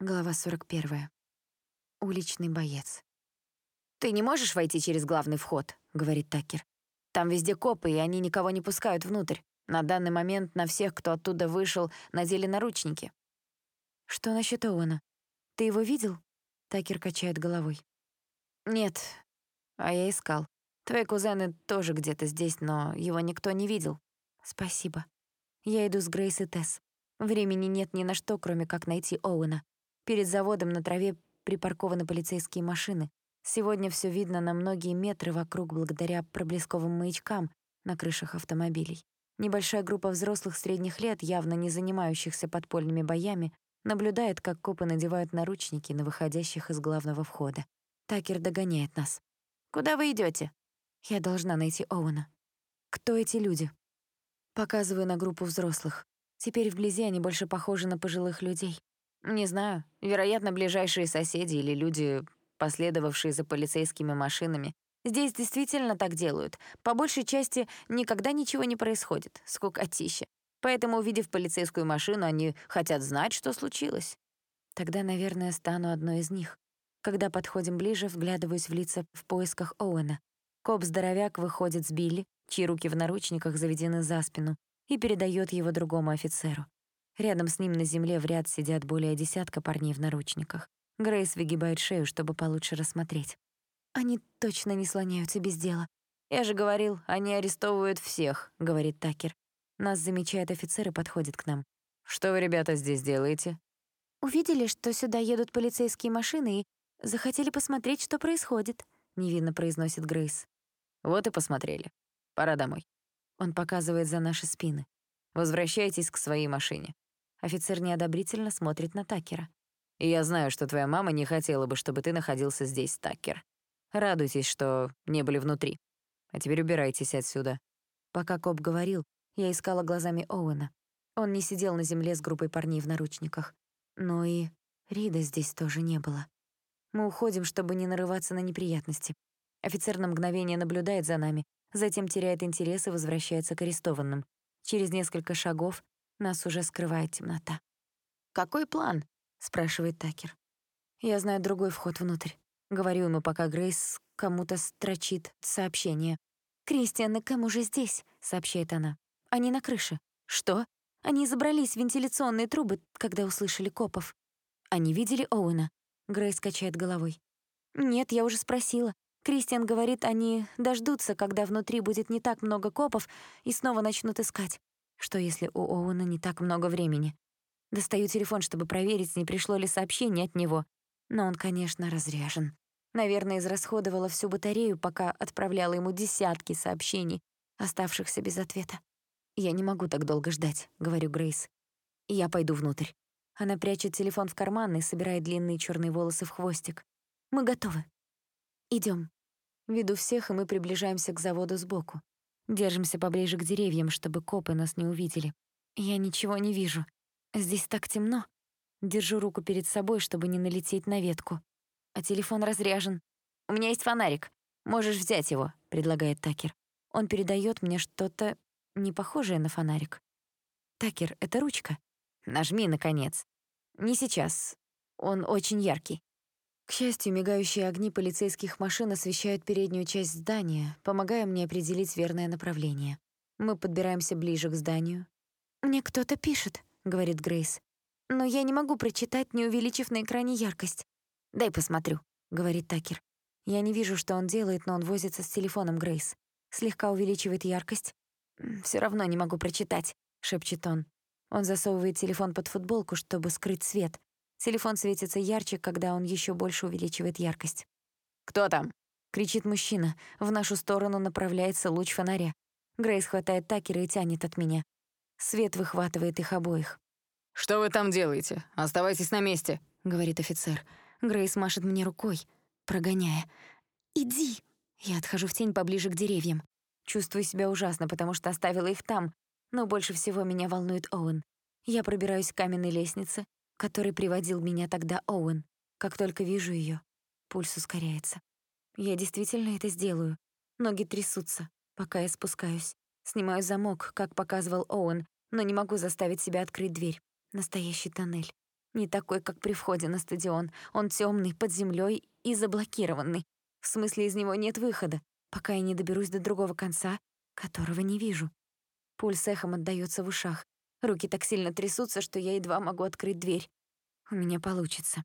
Глава 41. Уличный боец. «Ты не можешь войти через главный вход», — говорит Такер. «Там везде копы, и они никого не пускают внутрь. На данный момент на всех, кто оттуда вышел, надели наручники». «Что насчет Оуэна? Ты его видел?» Такер качает головой. «Нет, а я искал. Твои кузены тоже где-то здесь, но его никто не видел». «Спасибо. Я иду с Грейс и Тесс. Времени нет ни на что, кроме как найти Оуэна. Перед заводом на траве припаркованы полицейские машины. Сегодня все видно на многие метры вокруг благодаря проблесковым маячкам на крышах автомобилей. Небольшая группа взрослых средних лет, явно не занимающихся подпольными боями, наблюдает, как копы надевают наручники на выходящих из главного входа. Такер догоняет нас. «Куда вы идете? Я должна найти Оуэна. Кто эти люди? Показываю на группу взрослых. Теперь вблизи они больше похожи на пожилых людей. Не знаю. Вероятно, ближайшие соседи или люди, последовавшие за полицейскими машинами. Здесь действительно так делают. По большей части никогда ничего не происходит. Скукотища. Поэтому, увидев полицейскую машину, они хотят знать, что случилось. Тогда, наверное, стану одной из них. Когда подходим ближе, вглядываюсь в лица в поисках Оуэна. Коп-здоровяк выходит с Билли, чьи руки в наручниках заведены за спину, и передает его другому офицеру. Рядом с ним на земле в ряд сидят более десятка парней в наручниках. Грейс выгибает шею, чтобы получше рассмотреть. Они точно не слоняются без дела. «Я же говорил, они арестовывают всех», — говорит Такер. Нас замечает офицер и подходит к нам. «Что вы, ребята, здесь делаете?» «Увидели, что сюда едут полицейские машины и захотели посмотреть, что происходит», — невинно произносит Грейс. «Вот и посмотрели. Пора домой». Он показывает за наши спины. «Возвращайтесь к своей машине. Офицер неодобрительно смотрит на Такера. «И я знаю, что твоя мама не хотела бы, чтобы ты находился здесь, Такер. Радуйтесь, что не были внутри. А теперь убирайтесь отсюда». Пока коп говорил, я искала глазами Оуэна. Он не сидел на земле с группой парней в наручниках. Но и Рида здесь тоже не было. Мы уходим, чтобы не нарываться на неприятности. Офицер на мгновение наблюдает за нами, затем теряет интерес и возвращается к арестованным. Через несколько шагов нас уже скрывает темнота. «Какой план?» — спрашивает Такер. Я знаю другой вход внутрь. Говорю ему, пока Грейс кому-то строчит сообщение. «Кристиан и Кэм уже здесь», — сообщает она. «Они на крыше». «Что?» Они забрались в вентиляционные трубы, когда услышали копов. Они видели Оуэна. Грейс качает головой. «Нет, я уже спросила. Кристиан говорит, они дождутся, когда внутри будет не так много копов, и снова начнут искать. Что если у Оуэна не так много времени? Достаю телефон, чтобы проверить, не пришло ли сообщение от него. Но он, конечно, разряжен. Наверное, израсходовала всю батарею, пока отправляла ему десятки сообщений, оставшихся без ответа. «Я не могу так долго ждать», — говорю Грейс. «Я пойду внутрь». Она прячет телефон в карман и собирает длинные черные волосы в хвостик. «Мы готовы. Идем. Веду всех, и мы приближаемся к заводу сбоку. Держимся поближе к деревьям, чтобы копы нас не увидели. Я ничего не вижу. Здесь так темно. Держу руку перед собой, чтобы не налететь на ветку. А телефон разряжен. «У меня есть фонарик. Можешь взять его», — предлагает Такер. Он передает мне что-то не похожее на фонарик. «Такер, это ручка?» «Нажми, наконец». «Не сейчас. Он очень яркий». К счастью, мигающие огни полицейских машин освещают переднюю часть здания, помогая мне определить верное направление. Мы подбираемся ближе к зданию. «Мне кто-то пишет», — говорит Грейс. «Но я не могу прочитать, не увеличив на экране яркость». «Дай посмотрю», — говорит Такер. Я не вижу, что он делает, но он возится с телефоном Грейс. Слегка увеличивает яркость. Все равно не могу прочитать», — шепчет он. Он засовывает телефон под футболку, чтобы скрыть свет, Телефон светится ярче, когда он еще больше увеличивает яркость. «Кто там?» — кричит мужчина. В нашу сторону направляется луч фонаря. Грейс хватает Такера и тянет от меня. Свет выхватывает их обоих. «Что вы там делаете? Оставайтесь на месте», — говорит офицер. Грейс машет мне рукой, прогоняя. «Иди!» Я отхожу в тень поближе к деревьям. Чувствую себя ужасно, потому что оставила их там, но больше всего меня волнует Оуэн. Я пробираюсь к каменной лестнице, который приводил меня тогда Оуэн. Как только вижу ее, пульс ускоряется. Я действительно это сделаю. Ноги трясутся, пока я спускаюсь. Снимаю замок, как показывал Оуэн, но не могу заставить себя открыть дверь. Настоящий тоннель. Не такой, как при входе на стадион. Он темный, под землей и заблокированный. В смысле, из него нет выхода, пока я не доберусь до другого конца, которого не вижу. Пульс эхом отдаётся в ушах. Руки так сильно трясутся, что я едва могу открыть дверь. У меня получится.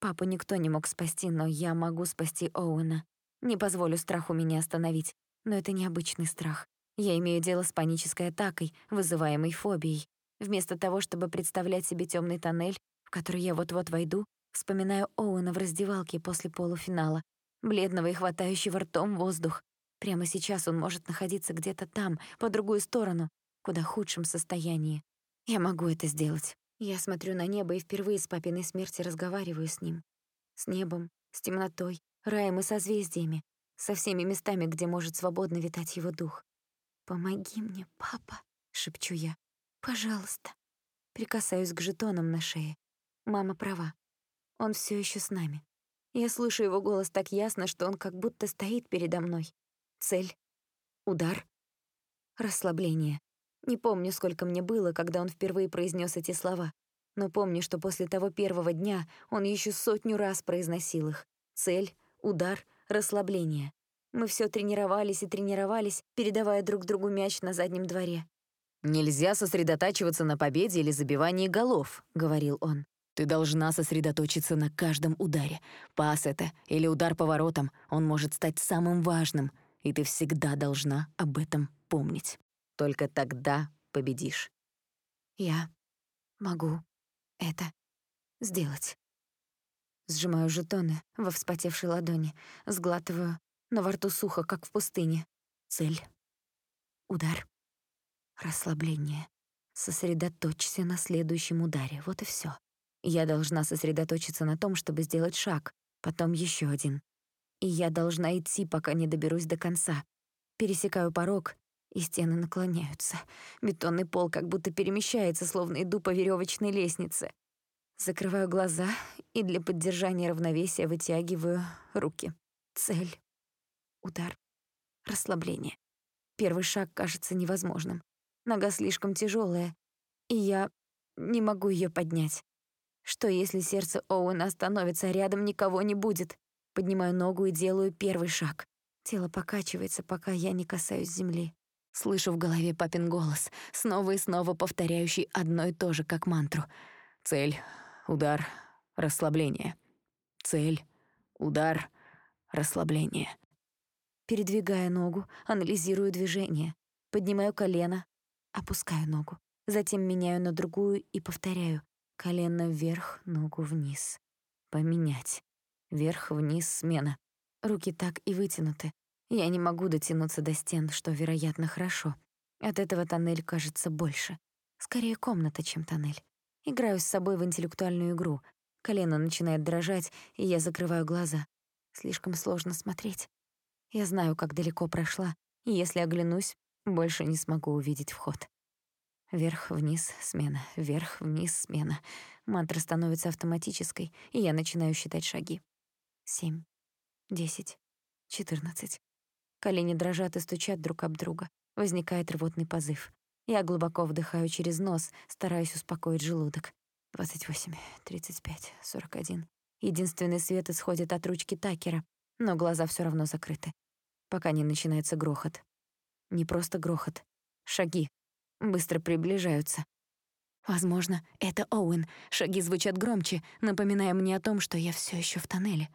Папу никто не мог спасти, но я могу спасти Оуэна. Не позволю страху меня остановить. Но это необычный страх. Я имею дело с панической атакой, вызываемой фобией. Вместо того, чтобы представлять себе темный тоннель, в который я вот-вот войду, вспоминаю Оуэна в раздевалке после полуфинала, бледного и хватающего ртом воздух. Прямо сейчас он может находиться где-то там, по другую сторону, куда худшем состоянии. Я могу это сделать. Я смотрю на небо и впервые с папиной смерти разговариваю с ним. С небом, с темнотой, раем и созвездиями, со всеми местами, где может свободно витать его дух. «Помоги мне, папа», — шепчу я. «Пожалуйста». Прикасаюсь к жетонам на шее. Мама права. Он все еще с нами. Я слышу его голос так ясно, что он как будто стоит передо мной. Цель. Удар. Расслабление. Не помню, сколько мне было, когда он впервые произнес эти слова, но помню, что после того первого дня он еще сотню раз произносил их. Цель, удар, расслабление. Мы все тренировались и тренировались, передавая друг другу мяч на заднем дворе. «Нельзя сосредотачиваться на победе или забивании голов», — говорил он. «Ты должна сосредоточиться на каждом ударе. Пас это или удар поворотом, он может стать самым важным, и ты всегда должна об этом помнить». Только тогда победишь. Я могу это сделать. Сжимаю жетоны во вспотевшей ладони, сглатываю, но во рту сухо, как в пустыне. Цель. Удар. Расслабление. Сосредоточься на следующем ударе. Вот и все. Я должна сосредоточиться на том, чтобы сделать шаг, потом еще один. И я должна идти, пока не доберусь до конца. Пересекаю порог и стены наклоняются. Бетонный пол как будто перемещается, словно иду по веревочной лестнице. Закрываю глаза и для поддержания равновесия вытягиваю руки. Цель. Удар. Расслабление. Первый шаг кажется невозможным. Нога слишком тяжелая, и я не могу ее поднять. Что если сердце Оуэна остановится, а рядом никого не будет? Поднимаю ногу и делаю первый шаг. Тело покачивается, пока я не касаюсь земли. Слышу в голове папин голос, снова и снова повторяющий одно и то же, как мантру. Цель, удар, расслабление. Цель, удар, расслабление. Передвигая ногу, анализирую движение. Поднимаю колено, опускаю ногу. Затем меняю на другую и повторяю. Колено вверх, ногу вниз. Поменять. Вверх-вниз смена. Руки так и вытянуты. Я не могу дотянуться до стен, что, вероятно, хорошо. От этого тоннель кажется больше. Скорее комната, чем тоннель. Играю с собой в интеллектуальную игру. Колено начинает дрожать, и я закрываю глаза. Слишком сложно смотреть. Я знаю, как далеко прошла, и если оглянусь, больше не смогу увидеть вход. Вверх-вниз смена, вверх-вниз смена. Мантра становится автоматической, и я начинаю считать шаги. Семь, десять, четырнадцать. Колени дрожат и стучат друг об друга. Возникает рвотный позыв. Я глубоко вдыхаю через нос, стараюсь успокоить желудок. 28, 35, 41. Единственный свет исходит от ручки Такера, но глаза все равно закрыты. Пока не начинается грохот. Не просто грохот. Шаги. Быстро приближаются. Возможно, это Оуэн. Шаги звучат громче, напоминая мне о том, что я все еще в тоннеле.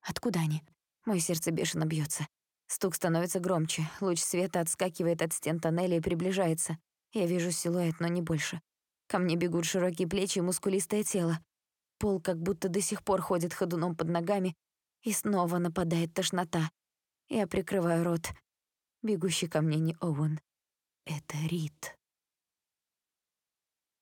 Откуда они? Мое сердце бешено бьется. Стук становится громче, луч света отскакивает от стен тоннеля и приближается. Я вижу силуэт, но не больше. Ко мне бегут широкие плечи и мускулистое тело. Пол как будто до сих пор ходит ходуном под ногами, и снова нападает тошнота. Я прикрываю рот. Бегущий ко мне не Оуэн. Это Рид.